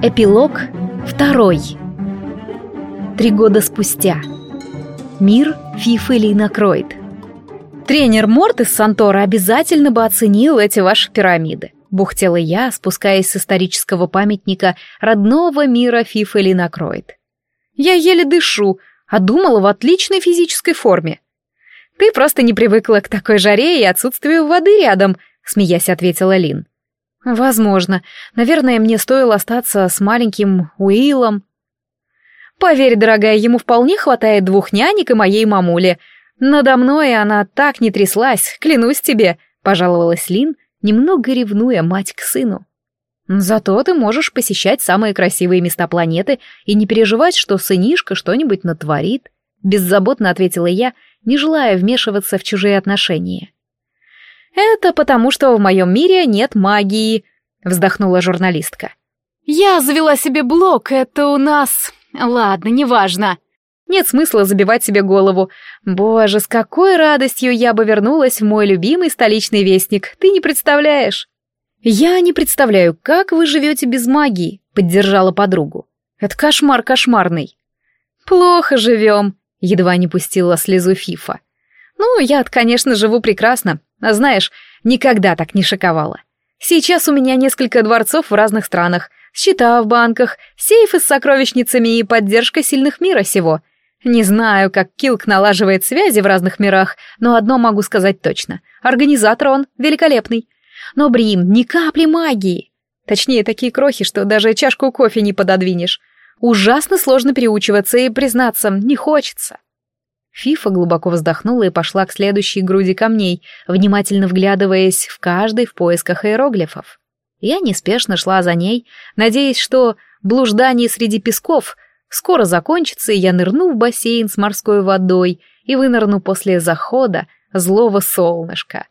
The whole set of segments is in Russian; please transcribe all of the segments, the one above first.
Эпилог второй. Три года спустя. Мир Фифы Лина Кройд. Тренер Морт из Сантора обязательно бы оценил эти ваши пирамиды. Бухтела я, спускаясь с исторического памятника родного мира Фифы Лина Кройд. Я еле дышу, а думала в отличной физической форме. Ты просто не привыкла к такой жаре и отсутствию воды рядом, смеясь ответила Лин. Возможно. Наверное, мне стоило остаться с маленьким Уиллом. Поверь, дорогая, ему вполне хватает двух нянек и моей мамули. Надо мной она так не тряслась, клянусь тебе, пожаловалась Лин, немного ревнуя мать к сыну. Зато ты можешь посещать самые красивые места планеты и не переживать, что сынишка что-нибудь натворит, беззаботно ответила я, не желая вмешиваться в чужие отношения. «Это потому, что в моем мире нет магии», — вздохнула журналистка. «Я завела себе блог, это у нас... Ладно, неважно. Нет смысла забивать себе голову. Боже, с какой радостью я бы вернулась в мой любимый столичный вестник, ты не представляешь». «Я не представляю, как вы живете без магии», — поддержала подругу. «Это кошмар кошмарный». «Плохо живем», — едва не пустила слезу Фифа. «Ну, я конечно, живу прекрасно, а знаешь, никогда так не шиковала. Сейчас у меня несколько дворцов в разных странах, счета в банках, сейфы с сокровищницами и поддержка сильных мира сего. Не знаю, как Килк налаживает связи в разных мирах, но одно могу сказать точно. Организатор он великолепный. Но Брим, ни капли магии. Точнее, такие крохи, что даже чашку кофе не пододвинешь. Ужасно сложно переучиваться и, признаться, не хочется. Фифа глубоко вздохнула и пошла к следующей груди камней, внимательно вглядываясь в каждый в поисках иероглифов. Я неспешно шла за ней, надеясь, что блуждание среди песков скоро закончится, и я нырну в бассейн с морской водой и вынырну после захода злого солнышка.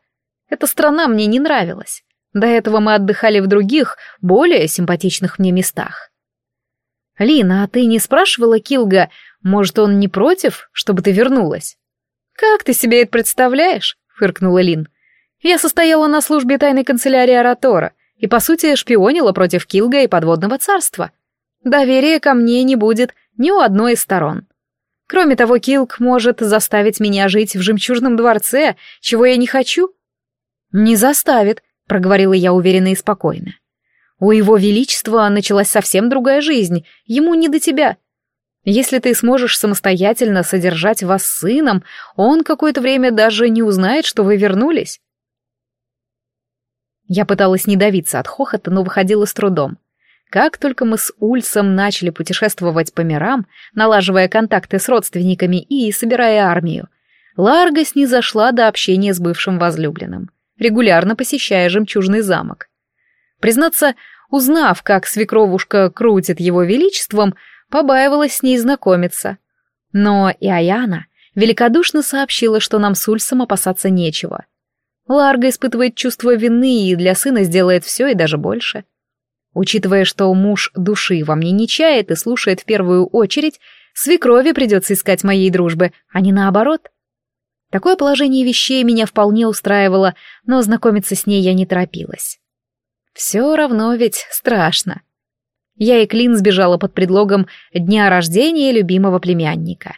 Эта страна мне не нравилась. До этого мы отдыхали в других, более симпатичных мне местах. «Лина, а ты не спрашивала Килга, может, он не против, чтобы ты вернулась?» «Как ты себе это представляешь?» — фыркнула Лин. «Я состояла на службе тайной канцелярии Аратора и, по сути, шпионила против Килга и Подводного царства. Доверия ко мне не будет ни у одной из сторон. Кроме того, Килг может заставить меня жить в жемчужном дворце, чего я не хочу». «Не заставит», — проговорила я уверенно и спокойно. У его величества началась совсем другая жизнь, ему не до тебя. Если ты сможешь самостоятельно содержать вас сыном, он какое-то время даже не узнает, что вы вернулись. Я пыталась не давиться от хохота, но выходила с трудом. Как только мы с Ульсом начали путешествовать по мирам, налаживая контакты с родственниками и собирая армию, Ларга снизошла до общения с бывшим возлюбленным, регулярно посещая жемчужный замок. Признаться, узнав, как свекровушка крутит его величеством, побаивалась с ней знакомиться. Но и Аяна великодушно сообщила, что нам с Ульсом опасаться нечего. Ларга испытывает чувство вины и для сына сделает все и даже больше. Учитывая, что муж души во мне не чает и слушает в первую очередь, свекрови придется искать моей дружбы, а не наоборот. Такое положение вещей меня вполне устраивало, но знакомиться с ней я не торопилась. Все равно ведь страшно. Я и Клин сбежала под предлогом дня рождения любимого племянника.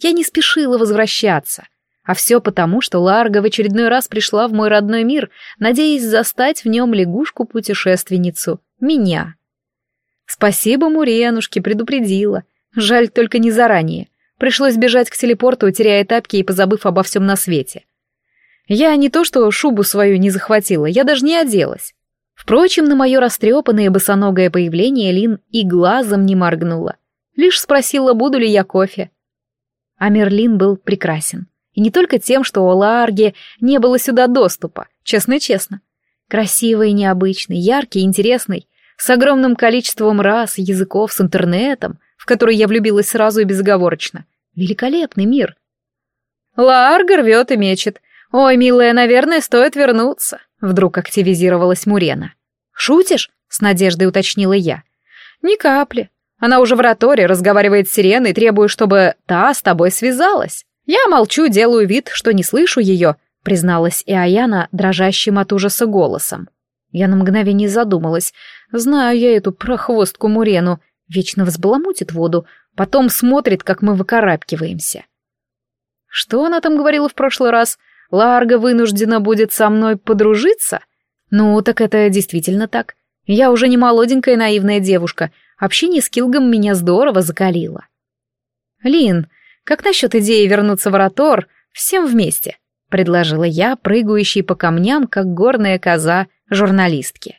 Я не спешила возвращаться, а все потому, что Ларга в очередной раз пришла в мой родной мир, надеясь застать в нем лягушку-путешественницу, меня. Спасибо Муренушке, предупредила. Жаль, только не заранее. Пришлось бежать к телепорту, теряя тапки и позабыв обо всем на свете. Я не то что шубу свою не захватила, я даже не оделась. Впрочем, на мое растрепанное босоногое появление Лин и глазом не моргнула. Лишь спросила, буду ли я кофе. А Мерлин был прекрасен. И не только тем, что у Ларги не было сюда доступа, честно-честно. Красивый необычный, яркий интересный, с огромным количеством рас, языков, с интернетом, в который я влюбилась сразу и безоговорочно. Великолепный мир. Ларга рвет и мечет. Ой, милая, наверное, стоит вернуться. Вдруг активизировалась Мурена. «Шутишь?» — с надеждой уточнила я. «Ни капли. Она уже в роторе разговаривает с Сиреной, требуя, чтобы та с тобой связалась. Я молчу, делаю вид, что не слышу ее», — призналась и Аяна дрожащим от ужаса голосом. Я на мгновение задумалась. Знаю я эту прохвостку Мурену. Вечно взбаламутит воду, потом смотрит, как мы выкарабкиваемся. Что она там говорила в прошлый раз? Ларга вынуждена будет со мной подружиться? Ну, так это действительно так. Я уже не молоденькая наивная девушка. Общение с Килгом меня здорово закалило. Лин, как насчет идеи вернуться в Аратор всем вместе? Предложила я, прыгающей по камням, как горная коза, журналистке.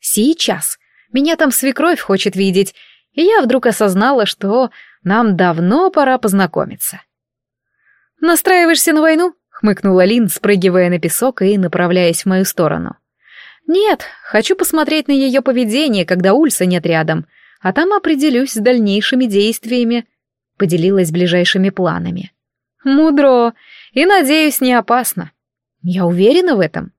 Сейчас. Меня там свекровь хочет видеть, и я вдруг осознала, что нам давно пора познакомиться. «Настраиваешься на войну?» — хмыкнула Лин, спрыгивая на песок и направляясь в мою сторону. «Нет, хочу посмотреть на ее поведение, когда Ульса нет рядом, а там определюсь с дальнейшими действиями», — поделилась ближайшими планами. «Мудро и, надеюсь, не опасно. Я уверена в этом».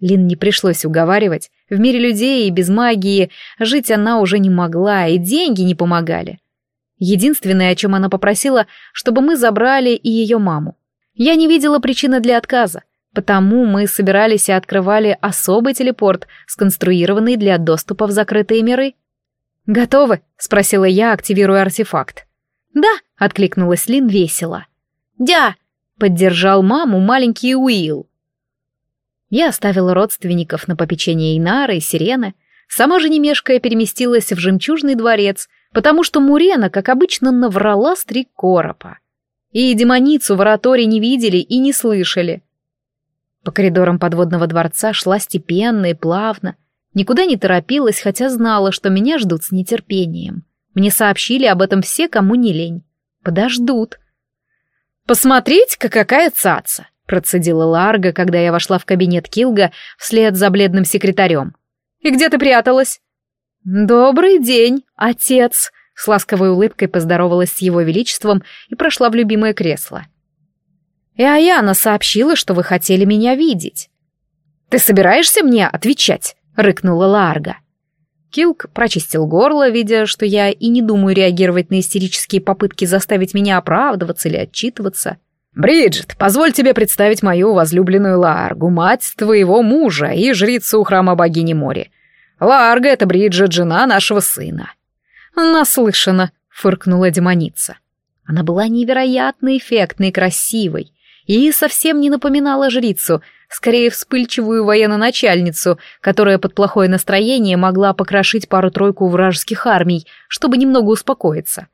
Лин не пришлось уговаривать. В мире людей и без магии жить она уже не могла, и деньги не помогали. Единственное, о чем она попросила, чтобы мы забрали и ее маму. Я не видела причины для отказа, потому мы собирались и открывали особый телепорт, сконструированный для доступа в закрытые миры. «Готовы?» — спросила я, активируя артефакт. «Да», — откликнулась Лин весело. «Дя!» — поддержал маму маленький Уилл. Я оставила родственников на попечение Инары и Сирены, сама же не мешкая переместилась в жемчужный дворец, потому что Мурена, как обычно, наврала стрик коропа. И демоницу в ораторе не видели и не слышали. По коридорам подводного дворца шла степенно и плавно, никуда не торопилась, хотя знала, что меня ждут с нетерпением. Мне сообщили об этом все, кому не лень. Подождут. «Посмотрите-ка, какая цаца!» — процедила Ларга, когда я вошла в кабинет Килга вслед за бледным секретарем. «И где ты пряталась?» «Добрый день, отец!» — с ласковой улыбкой поздоровалась с его величеством и прошла в любимое кресло. «И Аяна сообщила, что вы хотели меня видеть». «Ты собираешься мне отвечать?» — рыкнула Ларга. Килк прочистил горло, видя, что я и не думаю реагировать на истерические попытки заставить меня оправдываться или отчитываться. «Бриджит, позволь тебе представить мою возлюбленную Ларгу, мать твоего мужа и жрицу храма богини моря. Ларга — это Бриджит, жена нашего сына». «Наслышана», — фыркнула демоница. Она была невероятно эффектной и красивой, и совсем не напоминала жрицу, скорее вспыльчивую военно-начальницу, которая под плохое настроение могла покрошить пару-тройку вражеских армий, чтобы немного успокоиться.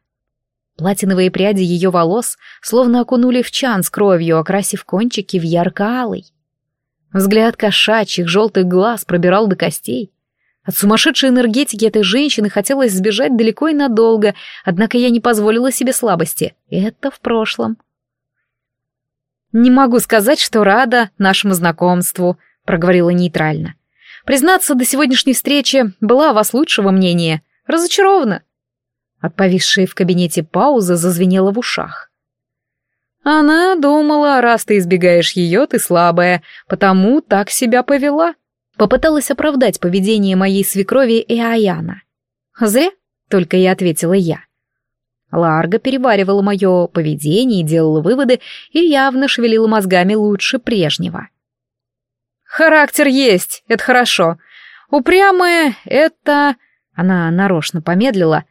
Платиновые пряди ее волос словно окунули в чан с кровью, окрасив кончики в ярко-алый. Взгляд кошачьих желтых глаз пробирал до костей. От сумасшедшей энергетики этой женщины хотелось сбежать далеко и надолго, однако я не позволила себе слабости. Это в прошлом. «Не могу сказать, что рада нашему знакомству», — проговорила нейтрально. «Признаться, до сегодняшней встречи была о вас лучшего мнения. Разочарована». От повисшей в кабинете паузы зазвенела в ушах. Она думала, раз ты избегаешь ее, ты слабая, потому так себя повела. Попыталась оправдать поведение моей свекрови и Аяна. «Зря», — только и ответила я. Ларга переваривала мое поведение и делала выводы, и явно шевелила мозгами лучше прежнего. «Характер есть, это хорошо. Упрямая — это...» Она нарочно помедлила.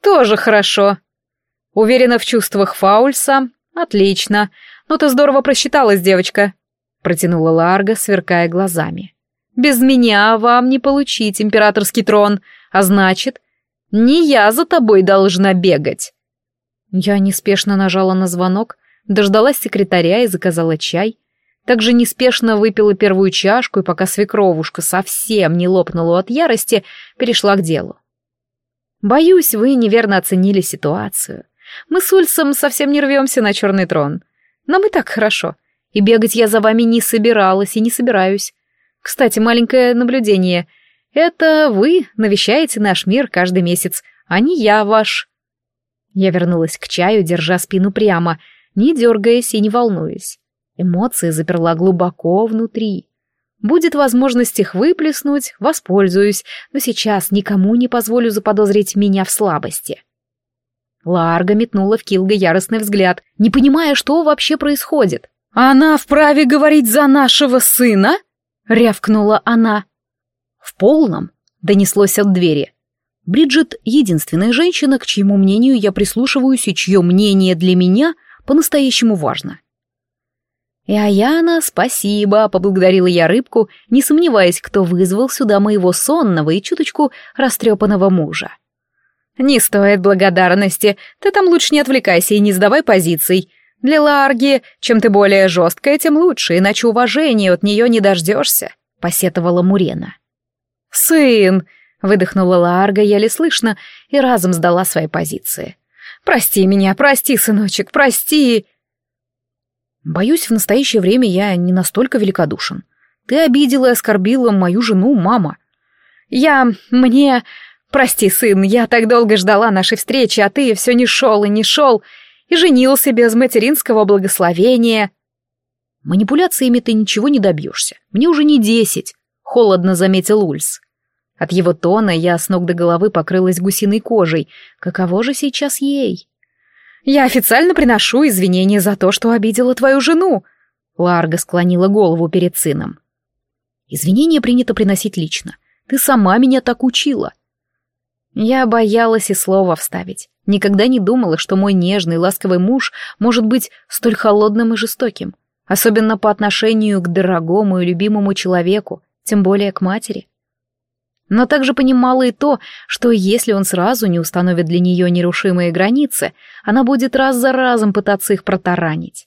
«Тоже хорошо. Уверена в чувствах Фаульса? Отлично. Ну ты здорово просчиталась, девочка», — протянула Ларга, сверкая глазами. Без меня вам не получить императорский трон, а значит, не я за тобой должна бегать. Я неспешно нажала на звонок, дождалась секретаря и заказала чай. Также неспешно выпила первую чашку, и пока свекровушка совсем не лопнула от ярости, перешла к делу. Боюсь, вы неверно оценили ситуацию. Мы с Ульсом совсем не рвемся на черный трон. Нам и так хорошо. И бегать я за вами не собиралась и не собираюсь. Кстати, маленькое наблюдение. Это вы навещаете наш мир каждый месяц, а не я ваш. Я вернулась к чаю, держа спину прямо, не дергаясь и не волнуясь. Эмоции заперла глубоко внутри. Будет возможность их выплеснуть, воспользуюсь, но сейчас никому не позволю заподозрить меня в слабости. Ларга метнула в Килга яростный взгляд, не понимая, что вообще происходит. «Она вправе говорить за нашего сына?» — рявкнула она. В полном, донеслось от двери. Бриджит — единственная женщина, к чьему мнению я прислушиваюсь и чье мнение для меня по-настоящему важно. «И Аяна, спасибо», — поблагодарила я рыбку, не сомневаясь, кто вызвал сюда моего сонного и чуточку растрепанного мужа. «Не стоит благодарности, ты там лучше не отвлекайся и не сдавай позиций. Для Ларги, чем ты более жесткая, тем лучше, иначе уважения от нее не дождешься», — посетовала Мурена. «Сын!» — выдохнула Ларга еле слышно и разом сдала свои позиции. «Прости меня, прости, сыночек, прости!» Боюсь, в настоящее время я не настолько великодушен. Ты обидела и оскорбила мою жену, мама. Я... мне... Прости, сын, я так долго ждала нашей встречи, а ты все не шел и не шел, и женился без материнского благословения. Манипуляциями ты ничего не добьешься. Мне уже не десять, холодно заметил Ульс. От его тона я с ног до головы покрылась гусиной кожей. Каково же сейчас ей? Я официально приношу извинения за то, что обидела твою жену. Ларга склонила голову перед сыном. Извинения принято приносить лично. Ты сама меня так учила. Я боялась и слова вставить. Никогда не думала, что мой нежный, ласковый муж может быть столь холодным и жестоким, особенно по отношению к дорогому и любимому человеку, тем более к матери но также понимала и то, что если он сразу не установит для нее нерушимые границы, она будет раз за разом пытаться их протаранить.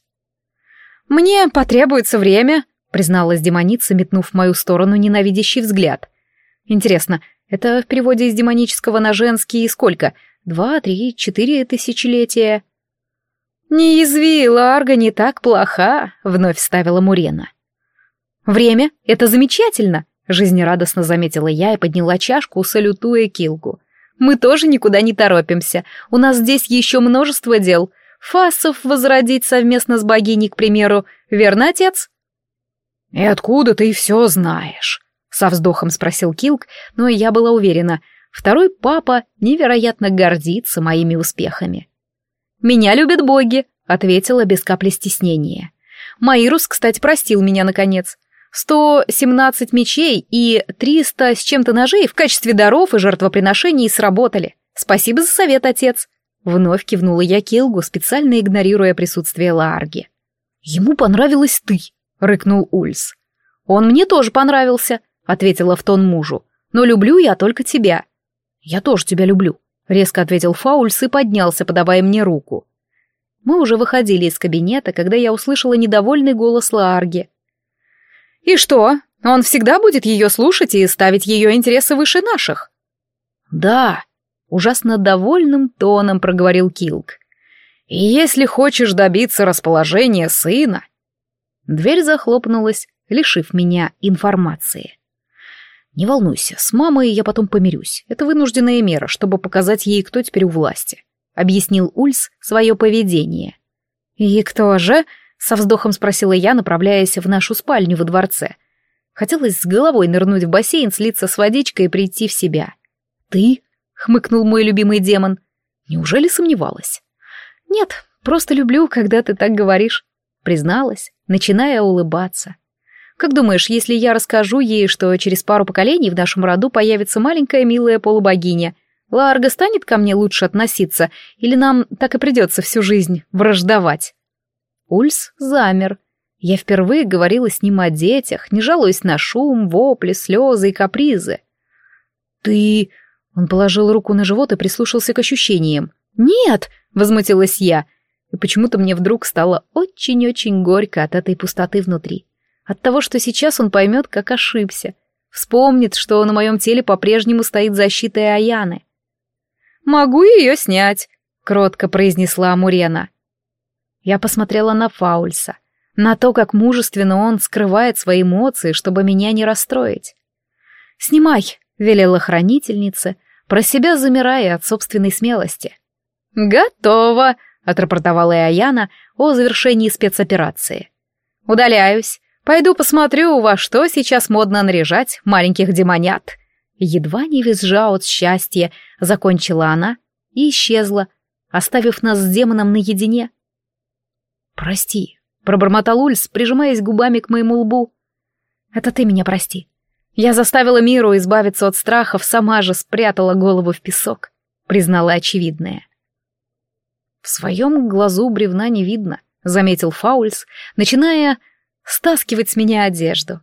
«Мне потребуется время», — призналась демоница, метнув в мою сторону ненавидящий взгляд. «Интересно, это в переводе из демонического на женский сколько? Два, три, четыре тысячелетия?» «Не язви, Ларга не так плоха», — вновь ставила Мурена. «Время — это замечательно», Жизнерадостно заметила я и подняла чашку, салютуя Килгу. «Мы тоже никуда не торопимся. У нас здесь еще множество дел. Фасов возродить совместно с богиней, к примеру. Верно, отец?» «И откуда ты все знаешь?» — со вздохом спросил Килк, но я была уверена. Второй папа невероятно гордится моими успехами. «Меня любят боги», — ответила без капли стеснения. Маирус, кстати, простил меня наконец. 117 мечей и 300 с чем-то ножей в качестве даров и жертвоприношений сработали. Спасибо за совет, отец. Вновь кивнула я Келгу, специально игнорируя присутствие Лаарги. «Ему понравилась ты», — рыкнул Ульс. «Он мне тоже понравился», — ответила в тон мужу. «Но люблю я только тебя». «Я тоже тебя люблю», — резко ответил Фаульс и поднялся, подавая мне руку. Мы уже выходили из кабинета, когда я услышала недовольный голос Лаарги. «И что, он всегда будет ее слушать и ставить ее интересы выше наших?» «Да», — ужасно довольным тоном проговорил Килк. «И если хочешь добиться расположения сына...» Дверь захлопнулась, лишив меня информации. «Не волнуйся, с мамой я потом помирюсь. Это вынужденная мера, чтобы показать ей, кто теперь у власти», — объяснил Ульс свое поведение. «И кто же?» Со вздохом спросила я, направляясь в нашу спальню во дворце. Хотелось с головой нырнуть в бассейн, слиться с водичкой и прийти в себя. «Ты?» — хмыкнул мой любимый демон. «Неужели сомневалась?» «Нет, просто люблю, когда ты так говоришь», — призналась, начиная улыбаться. «Как думаешь, если я расскажу ей, что через пару поколений в нашем роду появится маленькая милая полубогиня, Ларга станет ко мне лучше относиться, или нам так и придется всю жизнь враждовать?» Ульс замер. Я впервые говорила с ним о детях, не жалуясь на шум, вопли, слезы и капризы. «Ты...» Он положил руку на живот и прислушался к ощущениям. «Нет!» — возмутилась я. И почему-то мне вдруг стало очень-очень горько от этой пустоты внутри. От того, что сейчас он поймет, как ошибся. Вспомнит, что на моем теле по-прежнему стоит защита Аяны. «Могу ее снять», — кротко произнесла Мурена. Я посмотрела на Фаульса, на то, как мужественно он скрывает свои эмоции, чтобы меня не расстроить. «Снимай», — велела хранительница, про себя замирая от собственной смелости. «Готово», — отрапортовала Аяна о завершении спецоперации. «Удаляюсь. Пойду посмотрю, во что сейчас модно наряжать маленьких демонят». Едва не визжа от счастья, закончила она и исчезла, оставив нас с демоном наедине. «Прости», — пробормотал Ульс, прижимаясь губами к моему лбу. «Это ты меня прости. Я заставила Миру избавиться от страхов, сама же спрятала голову в песок, признала очевидное. В своем глазу бревна не видно, заметил Фаульс, начиная стаскивать с меня одежду.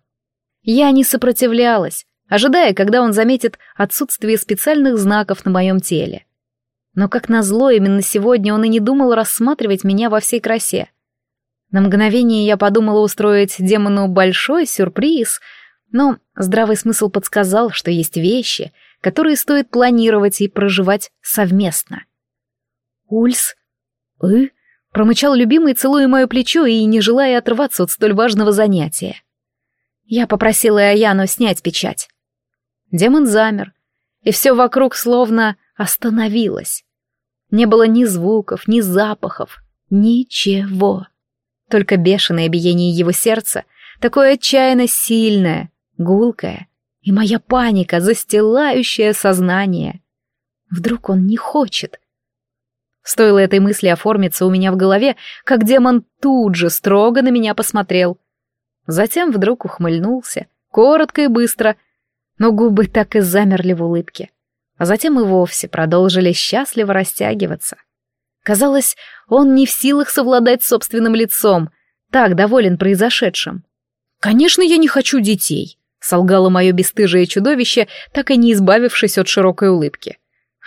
Я не сопротивлялась, ожидая, когда он заметит отсутствие специальных знаков на моем теле. Но, как назло, именно сегодня он и не думал рассматривать меня во всей красе. На мгновение я подумала устроить демону большой сюрприз, но здравый смысл подсказал, что есть вещи, которые стоит планировать и проживать совместно. «Ульс? Э?» — промычал любимый, целуя мое плечо и не желая отрываться от столь важного занятия. Я попросила Аяну снять печать. Демон замер, и все вокруг словно остановилось. Не было ни звуков, ни запахов, ничего. Только бешеное биение его сердца, такое отчаянно сильное, гулкое, и моя паника, застилающая сознание. Вдруг он не хочет. Стоило этой мысли оформиться у меня в голове, как демон тут же строго на меня посмотрел. Затем вдруг ухмыльнулся, коротко и быстро, но губы так и замерли в улыбке. А затем и вовсе продолжили счастливо растягиваться. Казалось, он не в силах совладать собственным лицом, так доволен произошедшим. «Конечно, я не хочу детей», — солгало мое бесстыжее чудовище, так и не избавившись от широкой улыбки.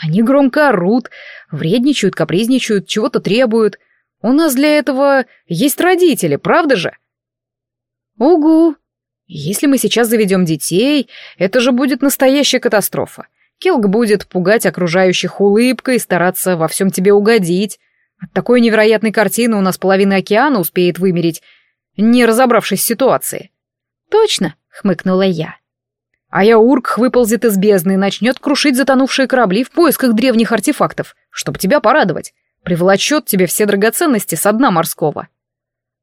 «Они громко орут, вредничают, капризничают, чего-то требуют. У нас для этого есть родители, правда же?» «Угу. Если мы сейчас заведем детей, это же будет настоящая катастрофа. Келг будет пугать окружающих улыбкой, стараться во всем тебе угодить. От такой невероятной картины у нас половина океана успеет вымереть, не разобравшись в ситуации». «Точно», — хмыкнула я. А я Урк выползет из бездны и начнет крушить затонувшие корабли в поисках древних артефактов, чтобы тебя порадовать. Приволочет тебе все драгоценности со дна морского.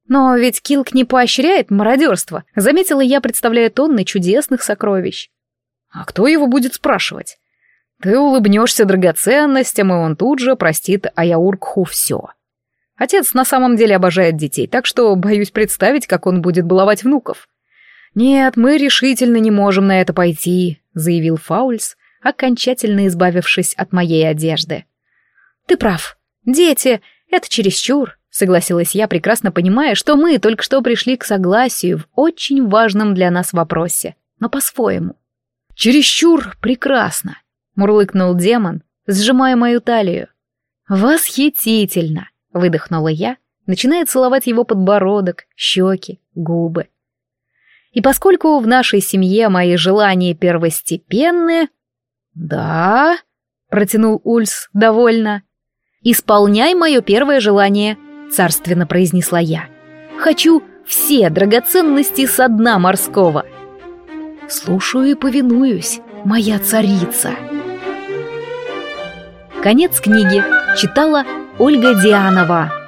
Но ведь Килк не поощряет мародерство, заметила я, представляя тонны чудесных сокровищ. А кто его будет спрашивать? Ты улыбнешься драгоценностям, и он тут же простит Аяуркху все. Отец на самом деле обожает детей, так что боюсь представить, как он будет баловать внуков. «Нет, мы решительно не можем на это пойти», — заявил Фаульс, окончательно избавившись от моей одежды. «Ты прав. Дети — это чересчур», Согласилась я, прекрасно понимая, что мы только что пришли к согласию в очень важном для нас вопросе, но по-своему. «Чересчур прекрасно!» — мурлыкнул демон, сжимая мою талию. «Восхитительно!» — выдохнула я, начиная целовать его подбородок, щеки, губы. И поскольку в нашей семье мои желания первостепенные... «Да?» — протянул Ульс довольно. «Исполняй мое первое желание», царственно произнесла я. «Хочу все драгоценности со дна морского». «Слушаю и повинуюсь, моя царица». Конец книги читала Ольга Дианова.